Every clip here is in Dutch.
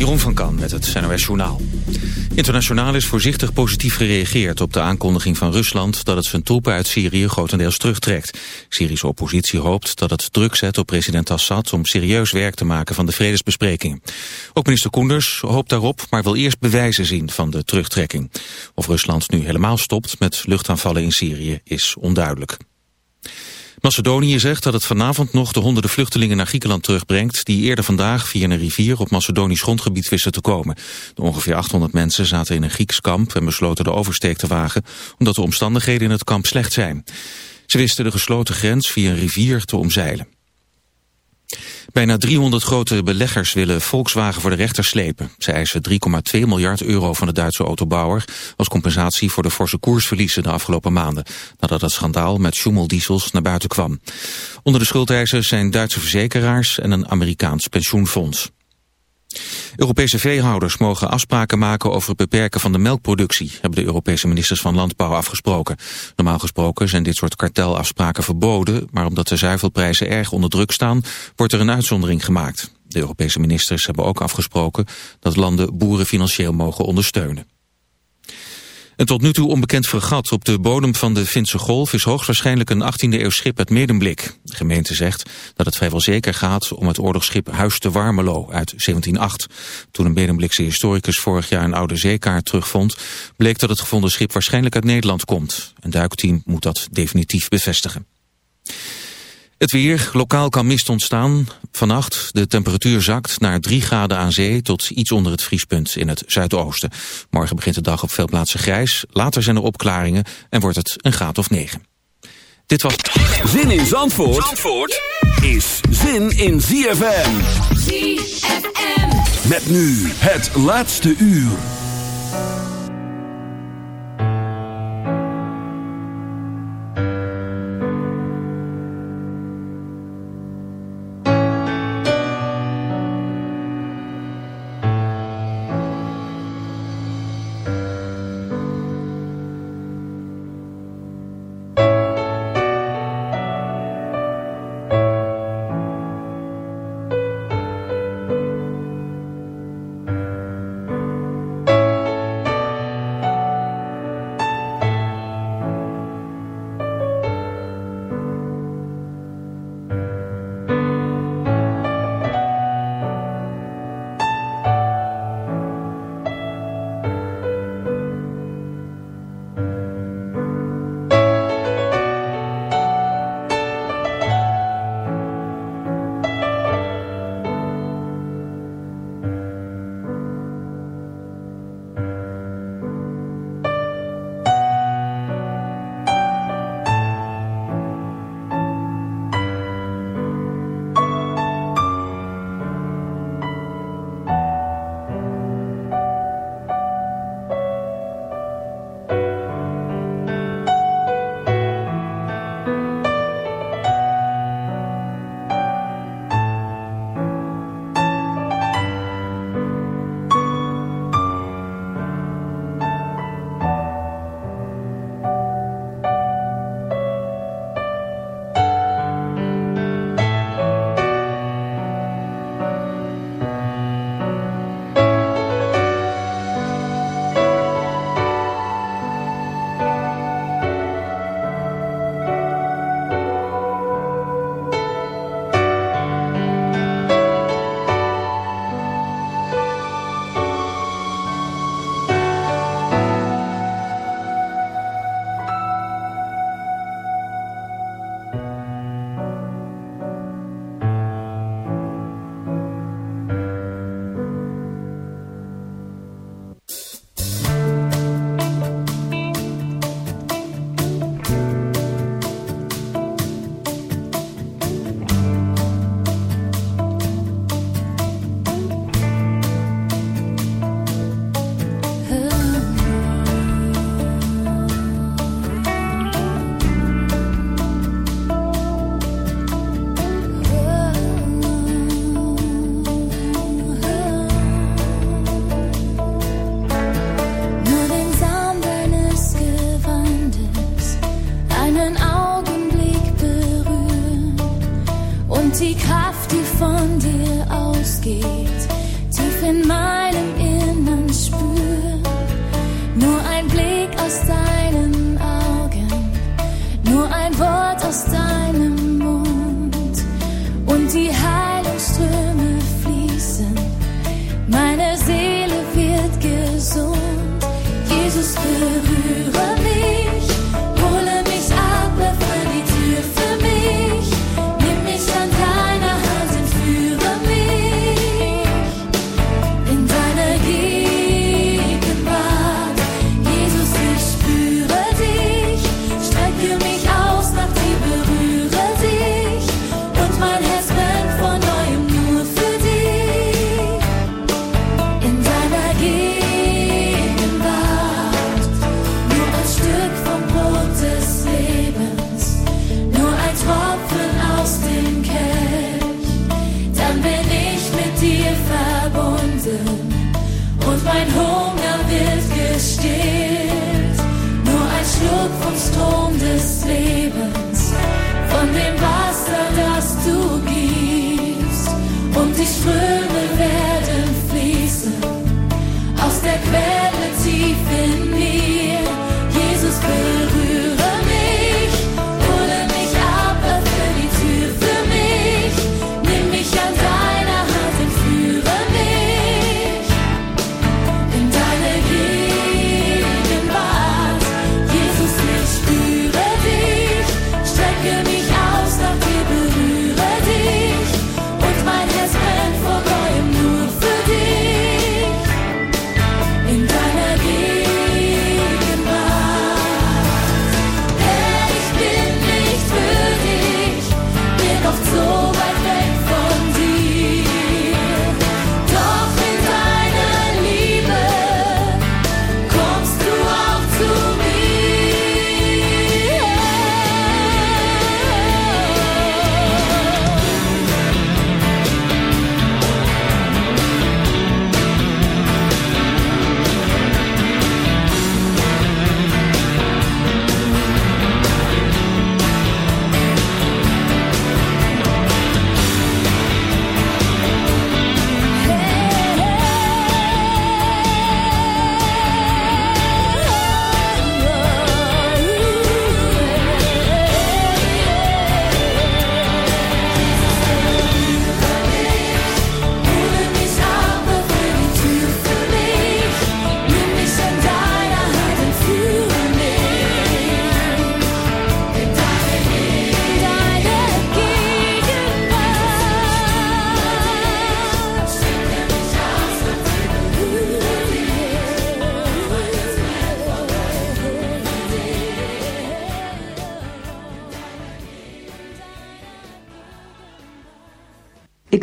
Jeroen van Kan met het NOS Journaal. Internationaal is voorzichtig positief gereageerd op de aankondiging van Rusland... dat het zijn troepen uit Syrië grotendeels terugtrekt. Syrische oppositie hoopt dat het druk zet op president Assad... om serieus werk te maken van de vredesbesprekingen. Ook minister Koenders hoopt daarop, maar wil eerst bewijzen zien van de terugtrekking. Of Rusland nu helemaal stopt met luchtaanvallen in Syrië is onduidelijk. Macedonië zegt dat het vanavond nog de honderden vluchtelingen naar Griekenland terugbrengt... die eerder vandaag via een rivier op Macedonisch grondgebied wisten te komen. De ongeveer 800 mensen zaten in een Grieks kamp en besloten de oversteek te wagen... omdat de omstandigheden in het kamp slecht zijn. Ze wisten de gesloten grens via een rivier te omzeilen. Bijna 300 grote beleggers willen Volkswagen voor de rechter slepen. Ze eisen 3,2 miljard euro van de Duitse autobouwer... als compensatie voor de forse koersverliezen de afgelopen maanden... nadat het schandaal met schummeldiesels naar buiten kwam. Onder de schuldeisers zijn Duitse verzekeraars en een Amerikaans pensioenfonds. Europese veehouders mogen afspraken maken over het beperken van de melkproductie, hebben de Europese ministers van Landbouw afgesproken. Normaal gesproken zijn dit soort kartelafspraken verboden, maar omdat de zuivelprijzen erg onder druk staan, wordt er een uitzondering gemaakt. De Europese ministers hebben ook afgesproken dat landen boeren financieel mogen ondersteunen. Een tot nu toe onbekend fregat op de bodem van de Finse Golf is hoogstwaarschijnlijk een 18e eeuw schip met medemblik. De gemeente zegt dat het vrijwel zeker gaat om het oorlogsschip Huis te Warmelo uit 1708. Toen een medemblikse historicus vorig jaar een oude zeekaart terugvond, bleek dat het gevonden schip waarschijnlijk uit Nederland komt. Een duikteam moet dat definitief bevestigen. Het weer, lokaal kan mist ontstaan. Vannacht, de temperatuur zakt naar 3 graden aan zee tot iets onder het vriespunt in het zuidoosten. Morgen begint de dag op veel plaatsen grijs, later zijn er opklaringen en wordt het een graad of 9. Dit was... Zin in Zandvoort, Zandvoort is zin in ZFM. ZFM. Met nu het laatste uur.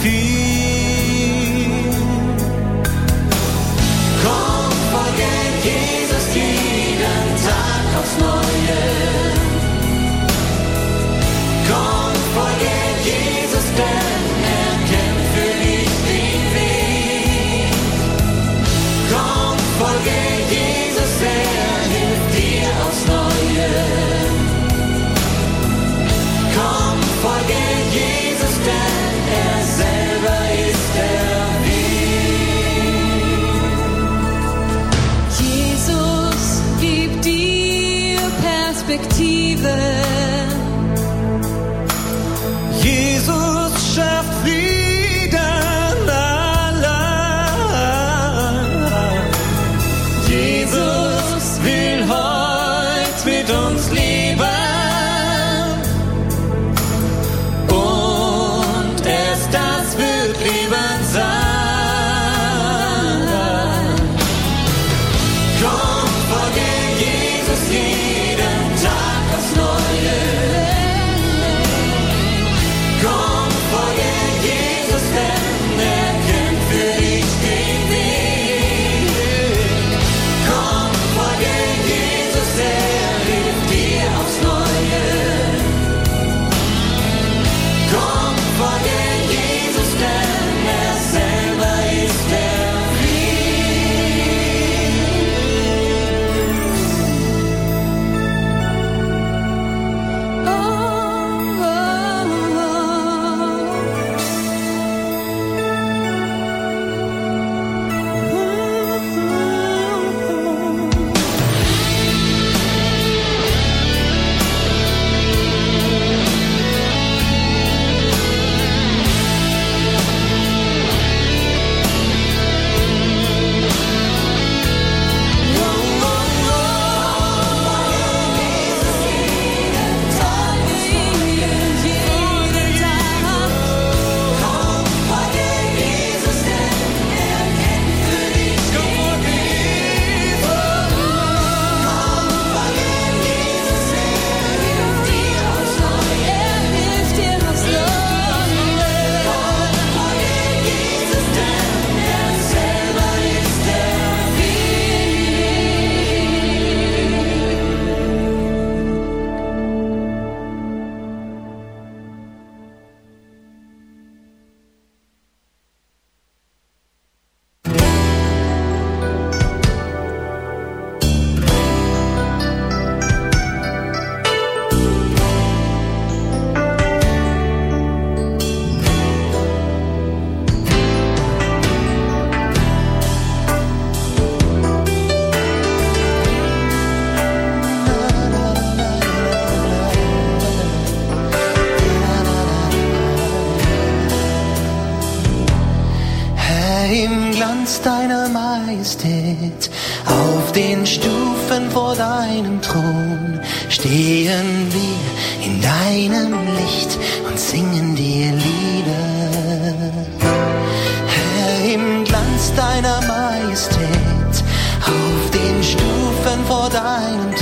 few dying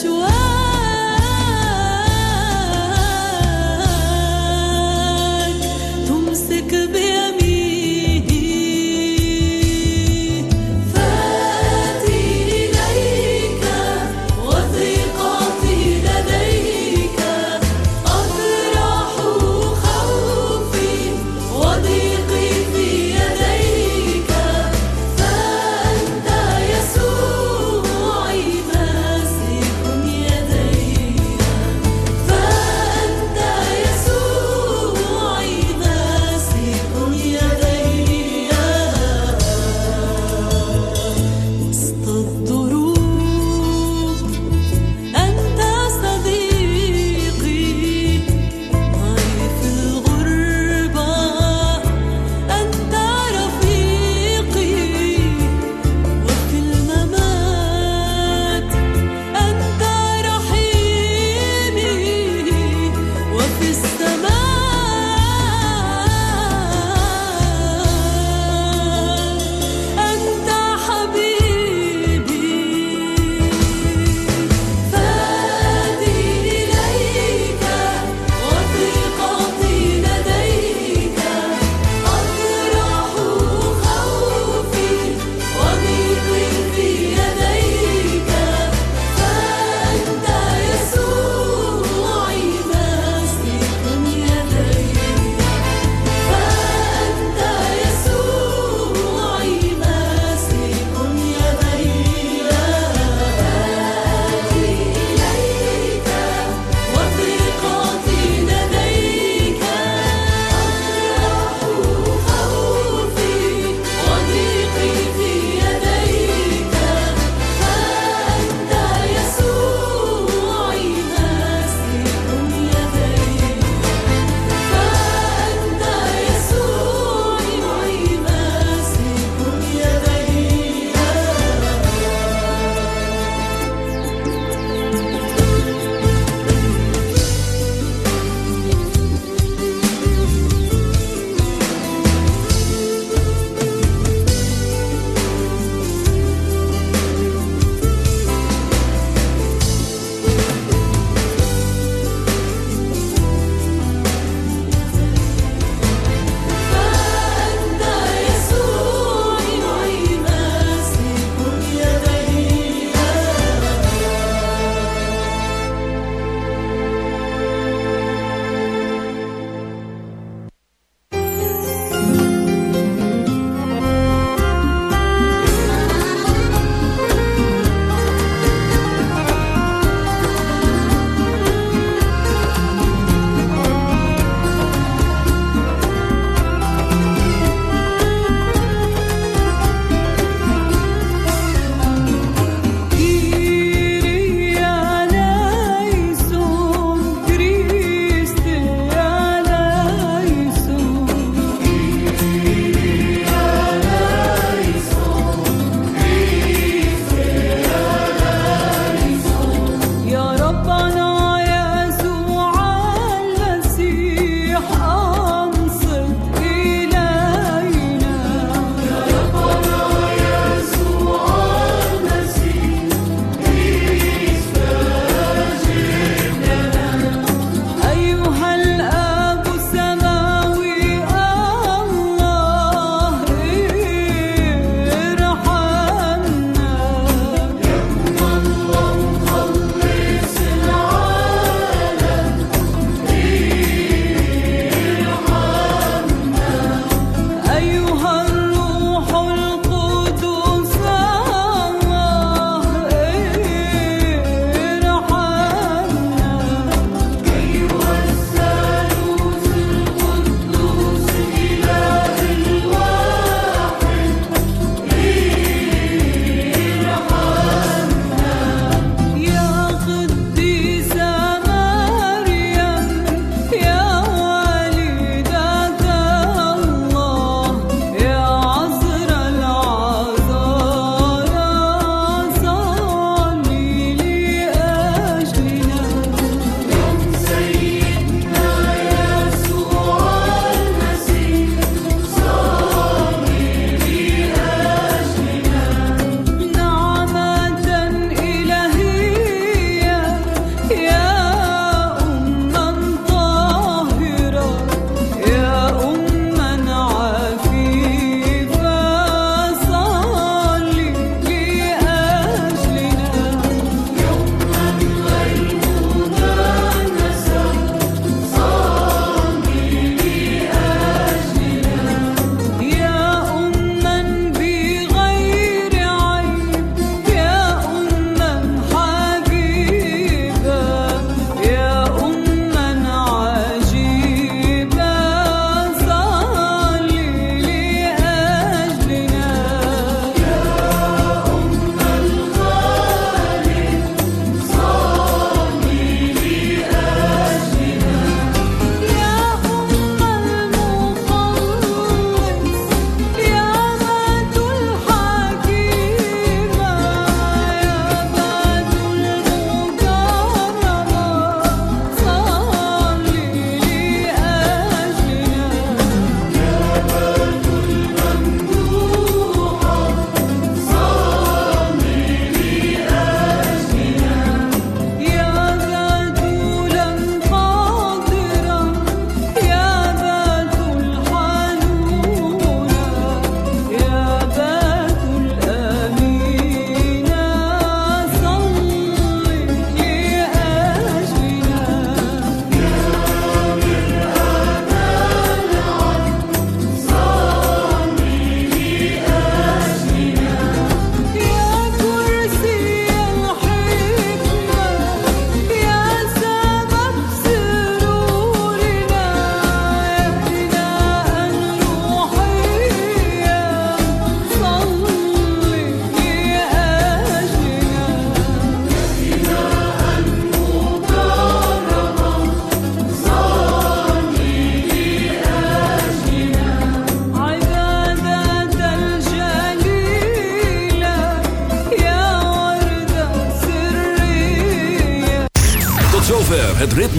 Yeshua.